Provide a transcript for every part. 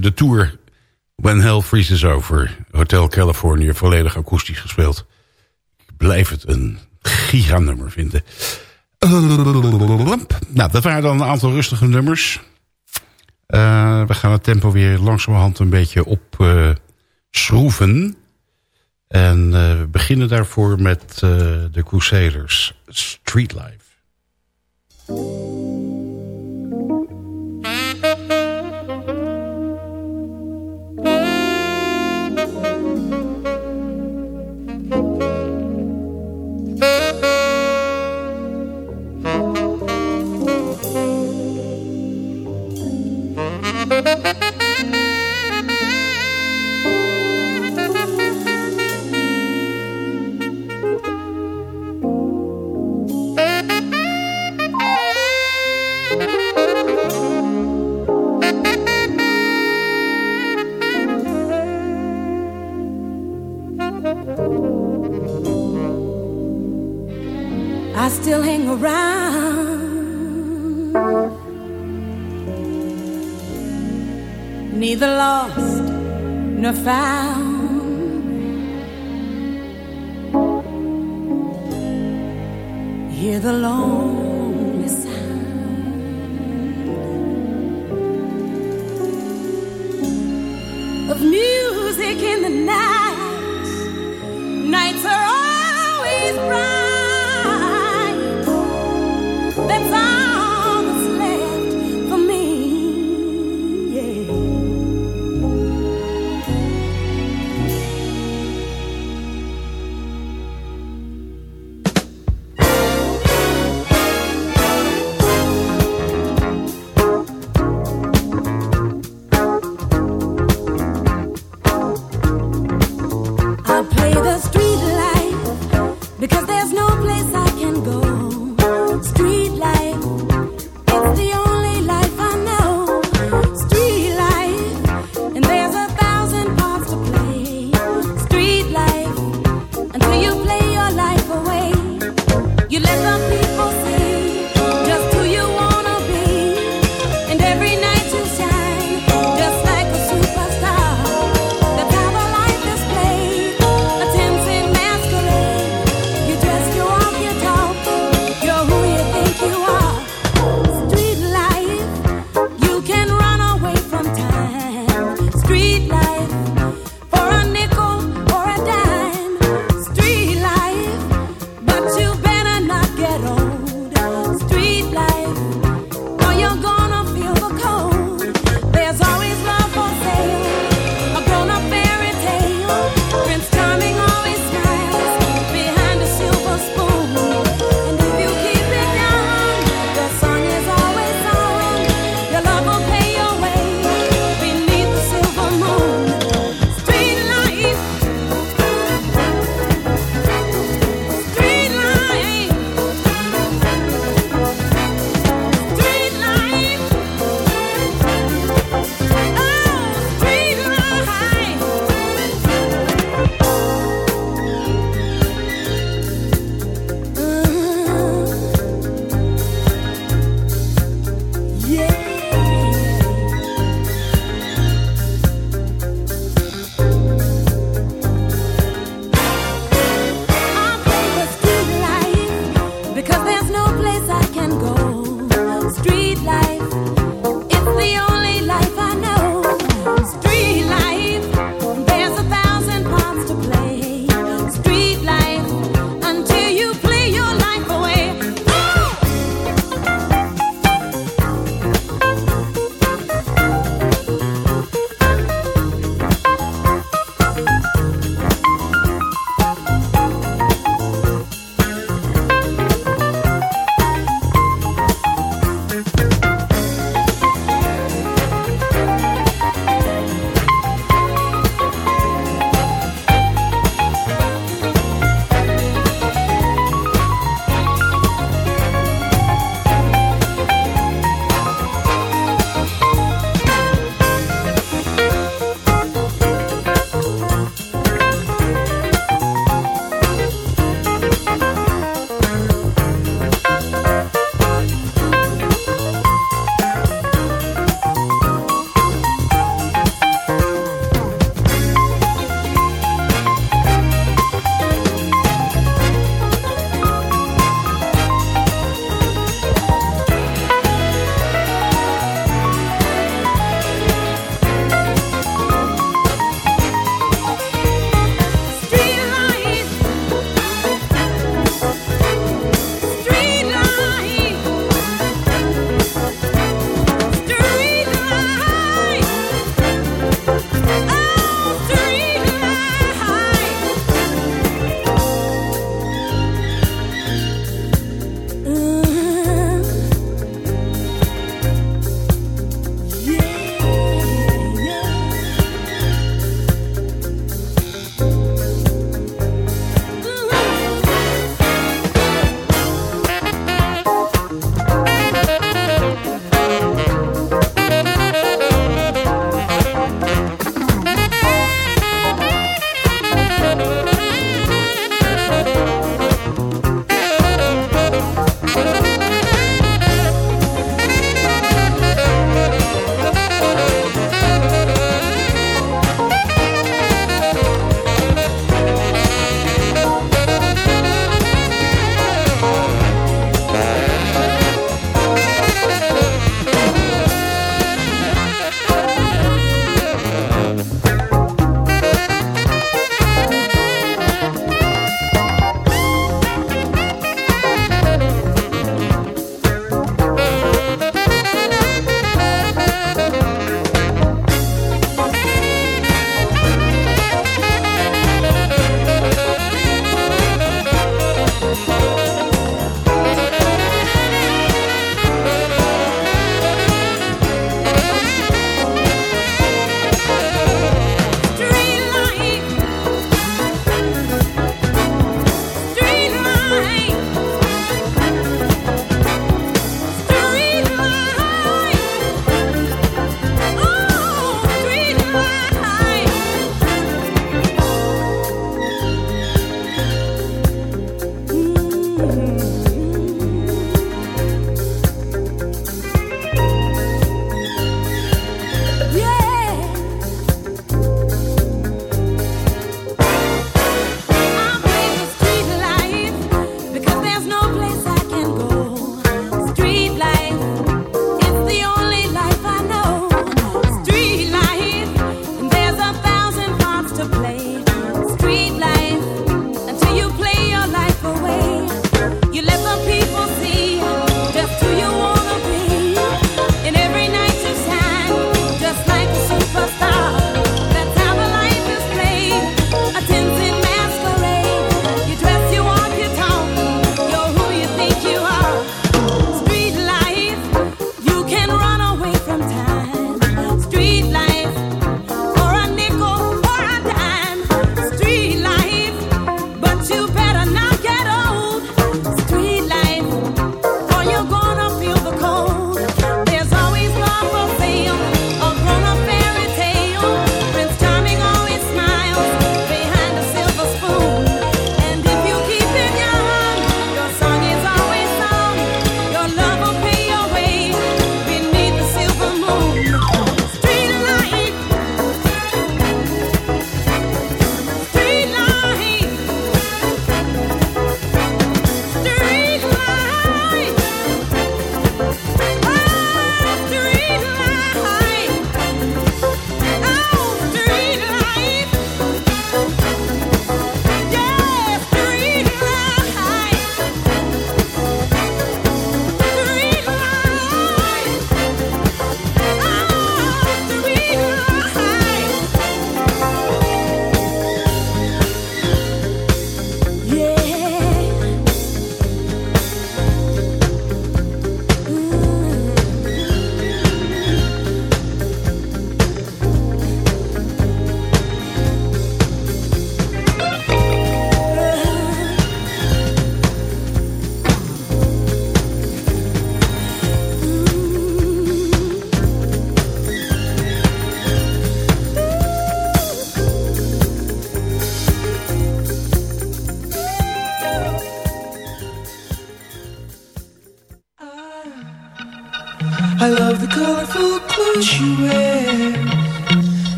de tour When Hell Freezes Over. Hotel California, volledig akoestisch gespeeld. Ik blijf het een giganummer vinden. Nou, dat waren dan een aantal rustige nummers. Uh, we gaan het tempo weer langzamerhand een beetje op uh, schroeven. En uh, we beginnen daarvoor met de Crusaders, Street Life.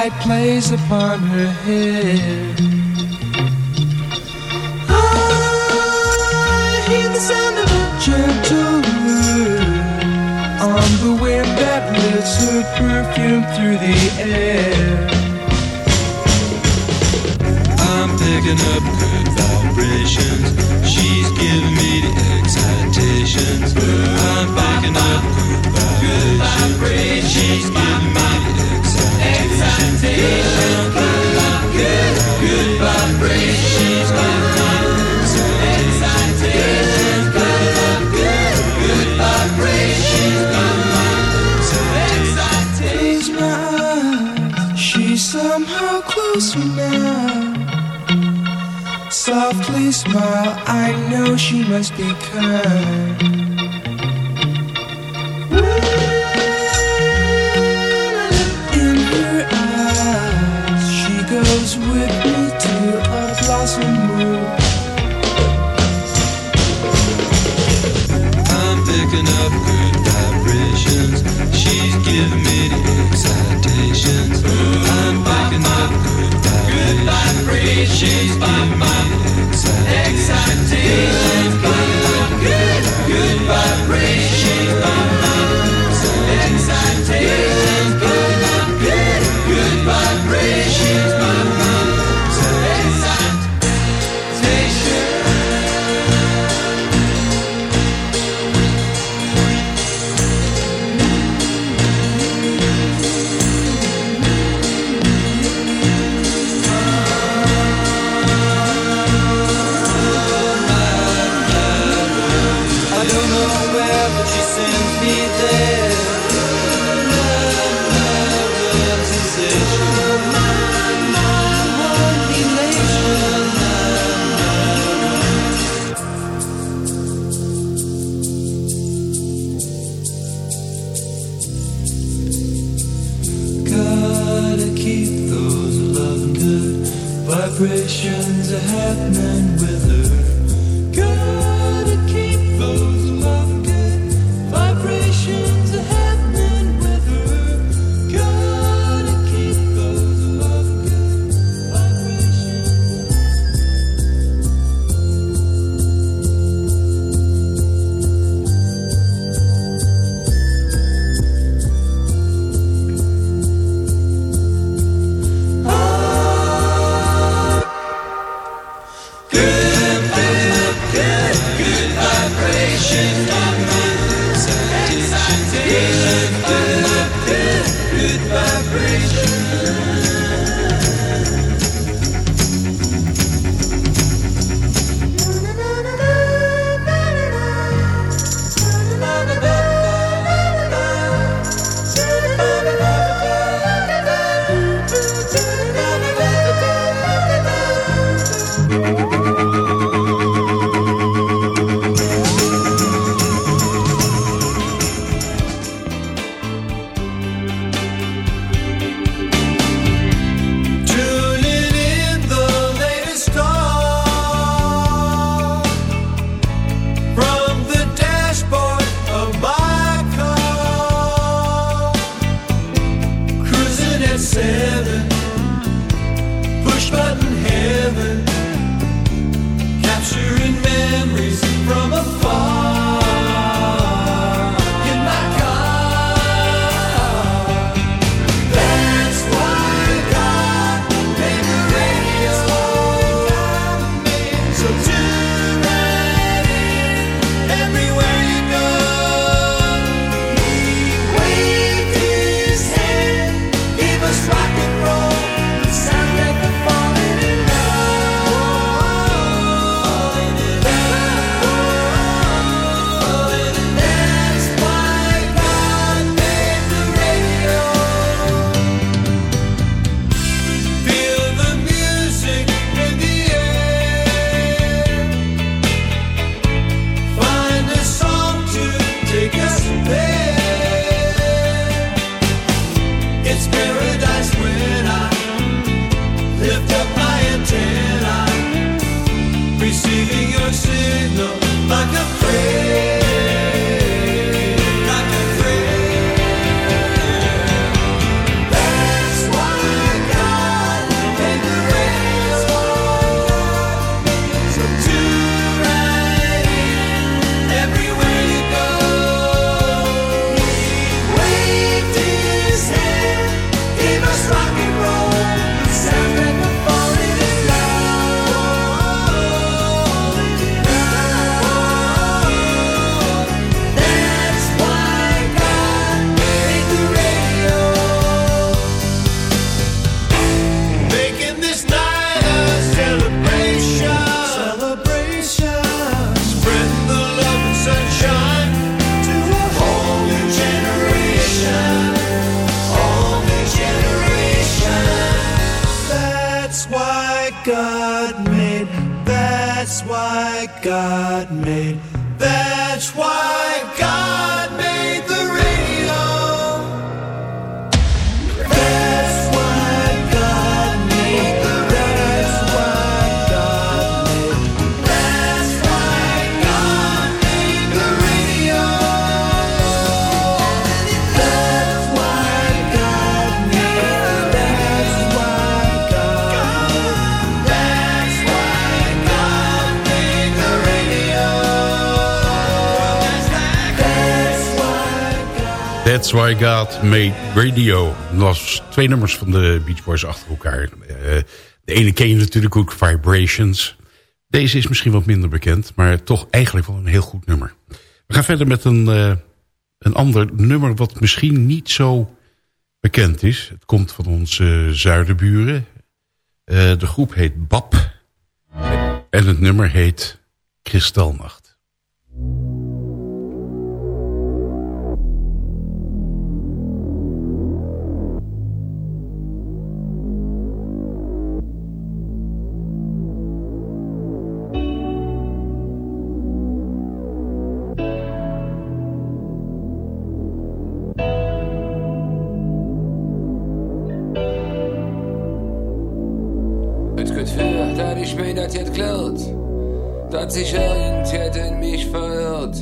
light plays upon her hair. I hear the sound of a gentle wind on the wind that lifts her perfume through the air. I'm picking up good vibrations. She's giving me the excitations. I'm picking up good vibrations. She's giving me must be kind. Why God Made Radio. Dat was twee nummers van de Beach Boys achter elkaar. Eh, de ene ken je natuurlijk ook, Vibrations. Deze is misschien wat minder bekend, maar toch eigenlijk wel een heel goed nummer. We gaan verder met een, eh, een ander nummer wat misschien niet zo bekend is. Het komt van onze zuidenburen. Eh, de groep heet BAP. En het nummer heet Kristalnacht. Mir das jetzt klärt, dass sich irgendjemand in mich verirrt.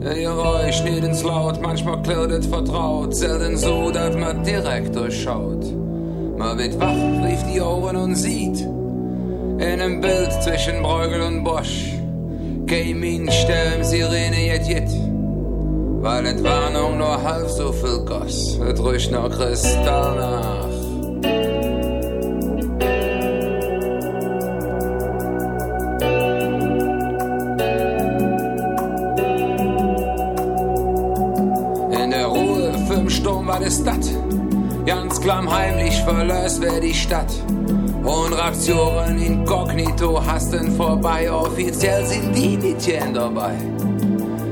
Ihr euch nicht ins Laut, manchmal klärt es vertraut, selten so, dass man direkt durchschaut. Man wird wach, rief die Ohren und sieht, in einem Bild zwischen Bruegel und Bosch, kein Minenstern, Sirene, jet, jet. Weil Entwarnung nur halb so viel goss, es riecht noch Kristall klammheimlich verlöst wer die Stadt. Und Raptionen inkognito hasten vorbei. Offiziell sind die Mädchen dabei.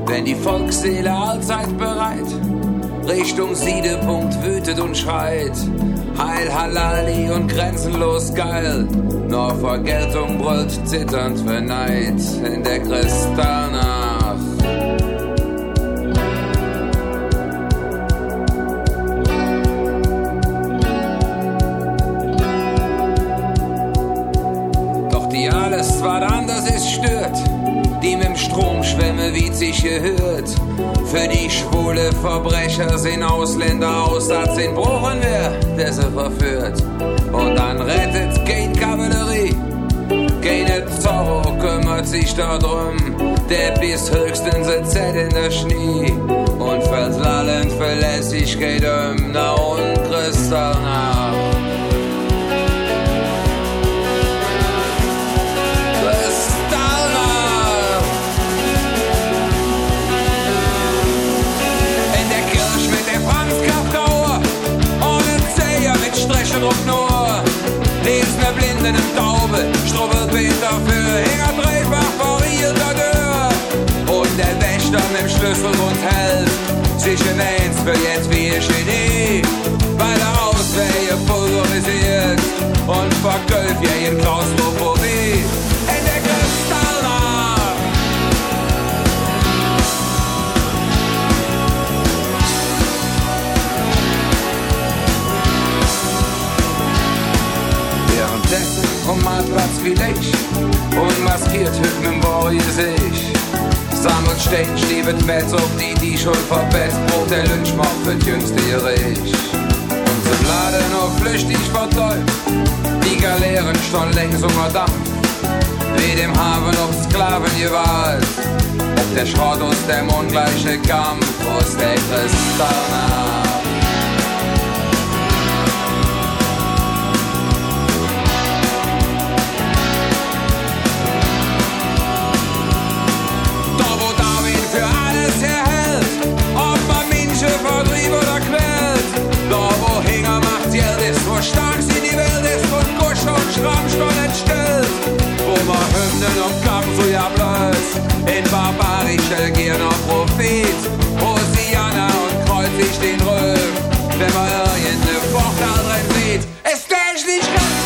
Wenn die Volksseele allzeit bereit Richtung Siedepunkt wütet und schreit. Heil Halali und grenzenlos geil. Nur Vergeltung brüllt zitternd für Neid in der Kristallnacht. Gehört. Für die schwule Verbrecher sind Ausländer aus, das sind Bruchen wer, der sie verführt. Und dann rettet kein Kavallerie, keine Zorro kümmert sich darum. Der bis höchstens ein Z in der Schnee und fällt lallend Verlässlichkeit um, na Dem Schlüsselbund hält sich in eins für jetzt wie ein Genie. Weil er Auswege pulverisiert und vergölft ja in Klaustrophobie. In der Kristallnacht. Währenddessen um Marktplatz wie ich und maskiert hüpfen im Boje sich. Sammelt steht, stiebet Metz auf die, die schon verbetzt, Brot der Lynchmob wird jüngste Rich. Und Laden nur flüchtig vertäubt, die Galeeren schon längst unter Dampf. Wie dem Hafen auf Sklaven gewalt, ob der Schrott aus dem ungleiche Kampf, aus der Kristallnacht. Drin sieht.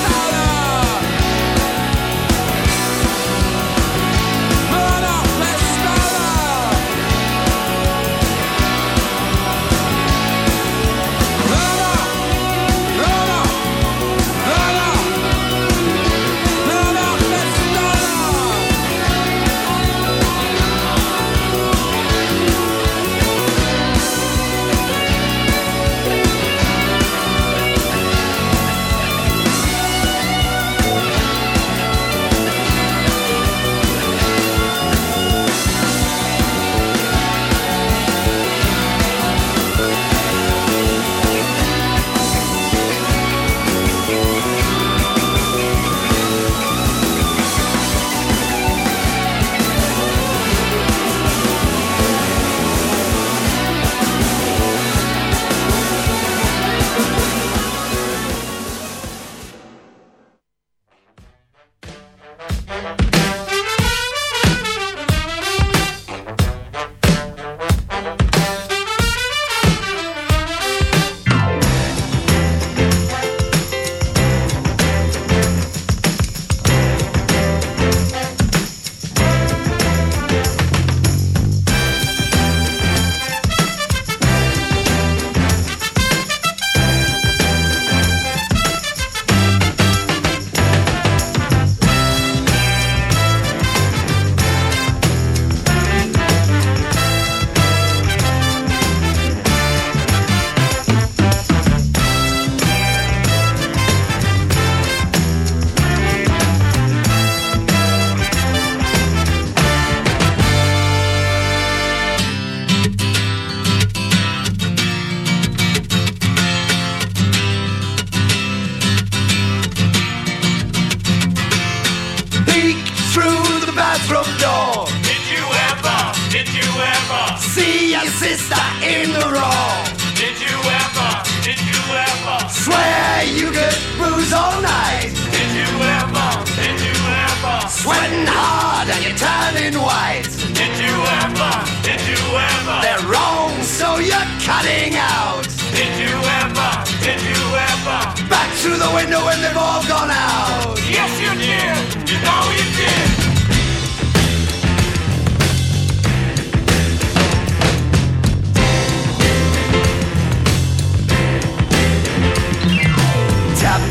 Ever? See your sister in the wrong. Did you ever? Did you ever? Swear you could bruise all night. Did you ever? Did you ever? Sweating hard and you're turning white. Did you ever? Did you ever? They're wrong, so you're cutting out. Did you ever? Did you ever? Back through the window when they've all gone out. Yes, you did. You know you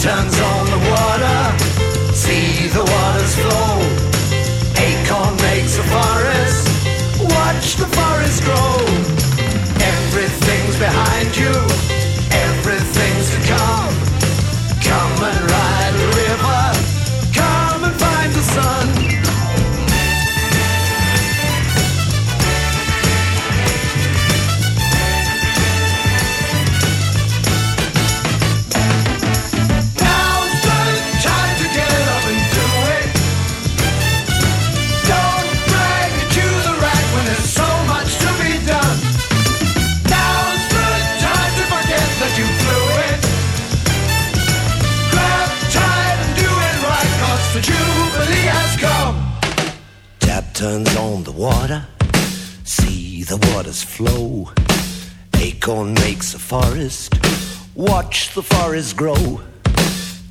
turns on the water, see the waters flow. Acorn makes a forest, watch the forest grow. Turns on the water, see the waters flow. Acorn makes a forest, watch the forest grow.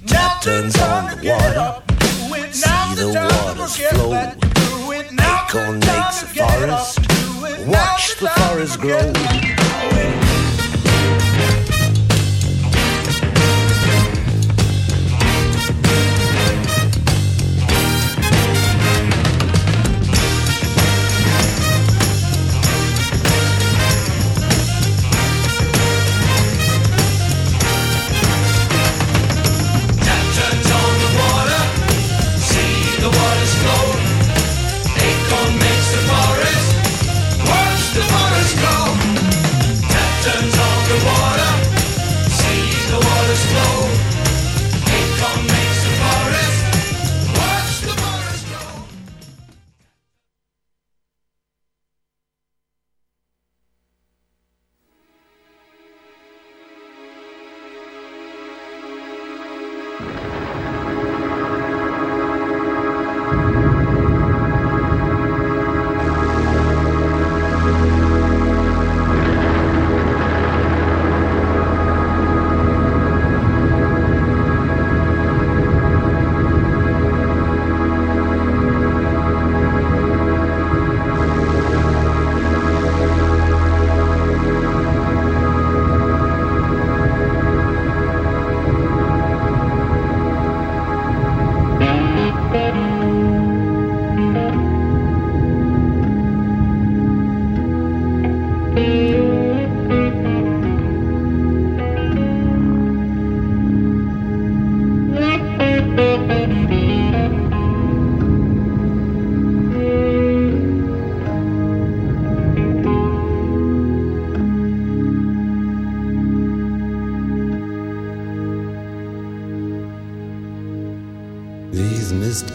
Tap turns on the water, see the waters flow. Acorn makes a forest, watch the forest grow.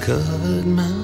These mist-covered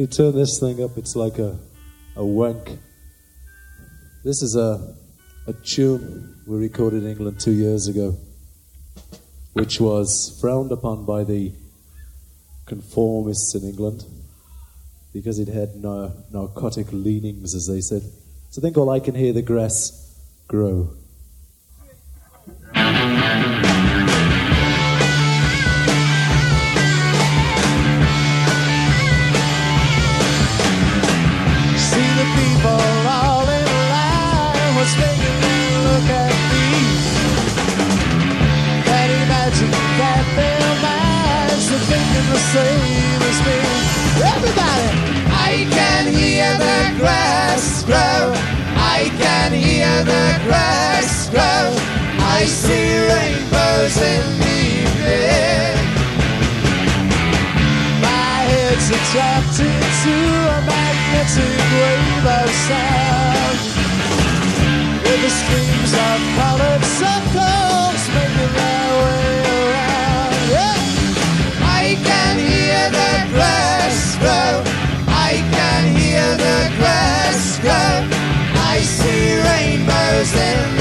You turn this thing up, it's like a, a wank. This is a, a tune we recorded in England two years ago, which was frowned upon by the conformists in England because it had no, narcotic leanings, as they said. It's a thing called I Can Hear the Grass Grow. Same as me. Everybody, I can hear the grass grow. I can hear the grass grow. I see rainbows in the evening. My head's trapped into a magnetic wave of sound With the streams of grow I can hear the grass grow I see rainbows in the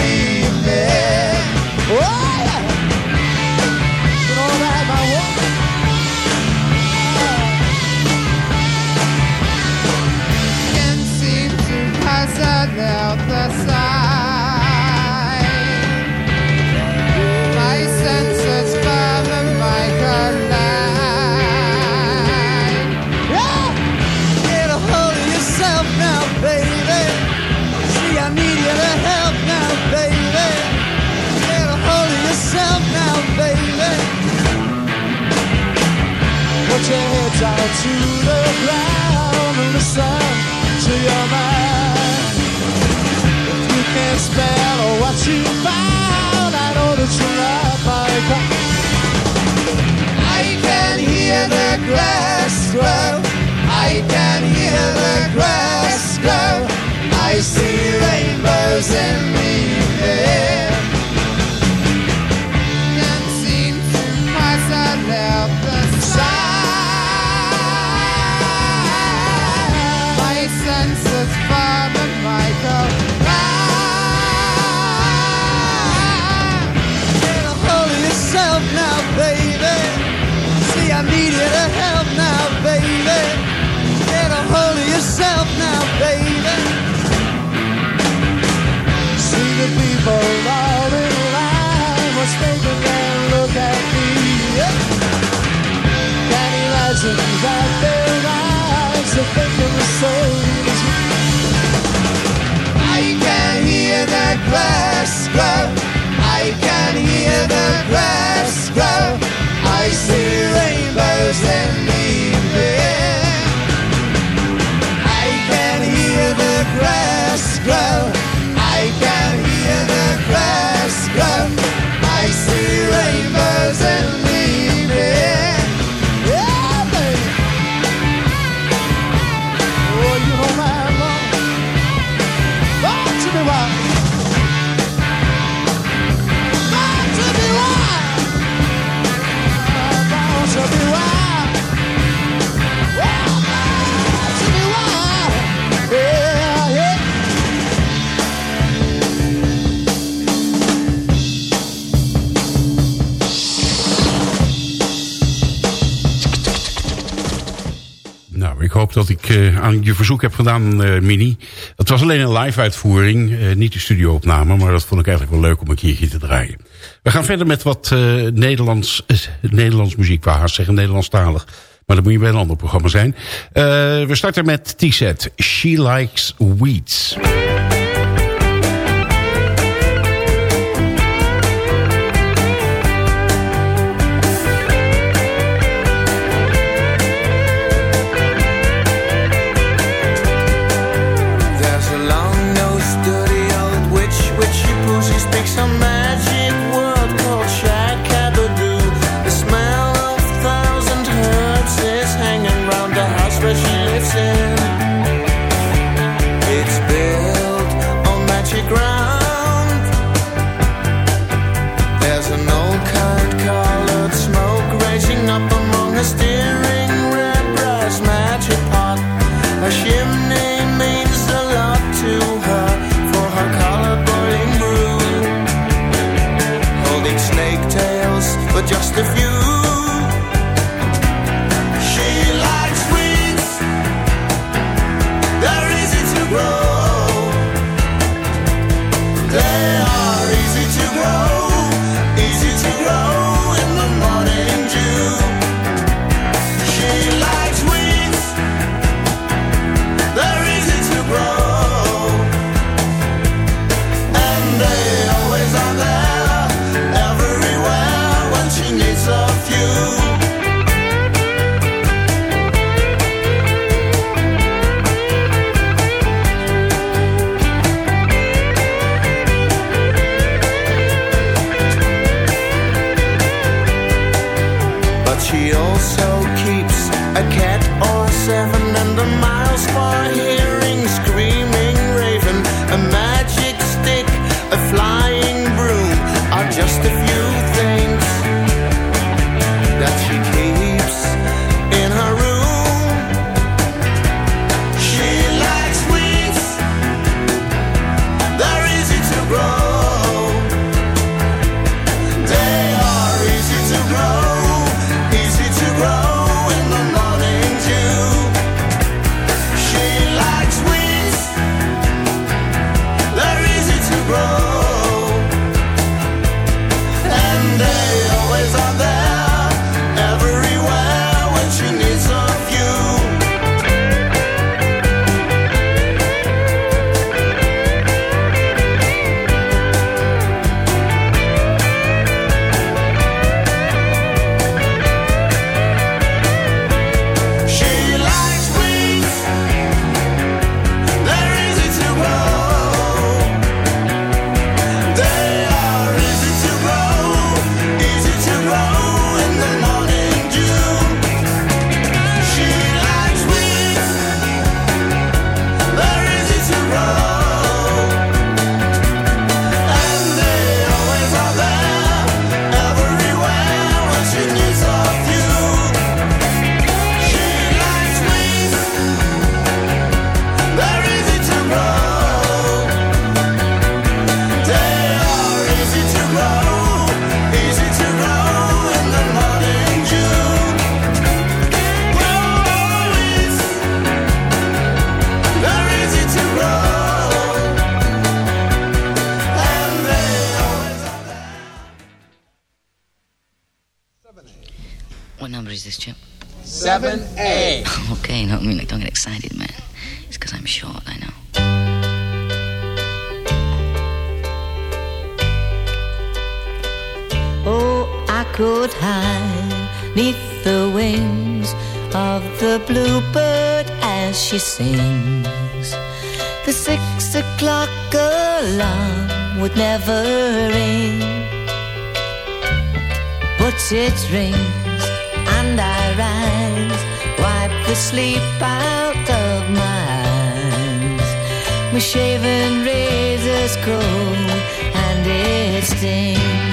eh, aan je verzoek heb gedaan, eh, Mini. Het was alleen een live uitvoering, eh, niet de studioopname... maar dat vond ik eigenlijk wel leuk om een keertje te draaien. We gaan verder met wat Nederlands, Nederlands muziek. Wou haast zeggen Nederlandstalig. Maar dat moet je bij een ander programma zijn. We starten met T-Set. She Likes Weeds. covering puts its rings, and I rise, wipe the sleep out of my eyes. My shaven razor's cold, and it stings.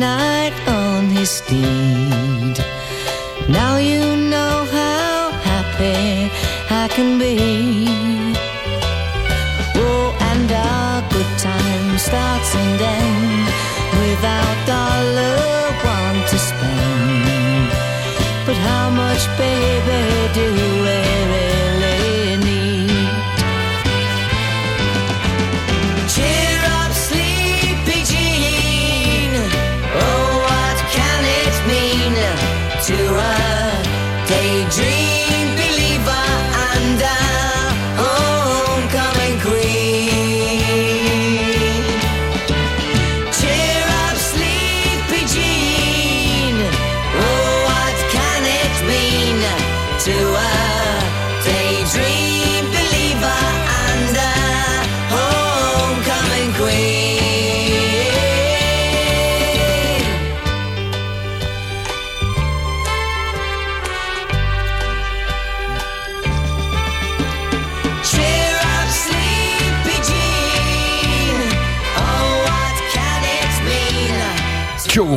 night on his steed. Now you know how happy I can be. Oh, and our good time starts and ends without dollar one to spend. But how much, baby, do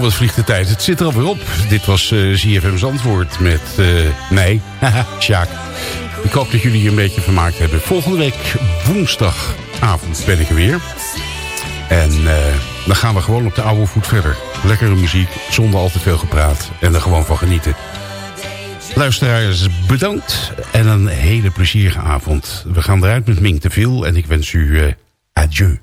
wat vliegt de tijd. Het zit er alweer op. Dit was uh, ZFM Zandvoort met uh, mij, haha, Sjaak. Ik hoop dat jullie je een beetje vermaakt hebben. Volgende week woensdagavond ben ik er weer. En uh, dan gaan we gewoon op de oude voet verder. Lekkere muziek, zonder al te veel gepraat. En er gewoon van genieten. Luisteraars, bedankt. En een hele plezierige avond. We gaan eruit met Mink te veel. En ik wens u adieu.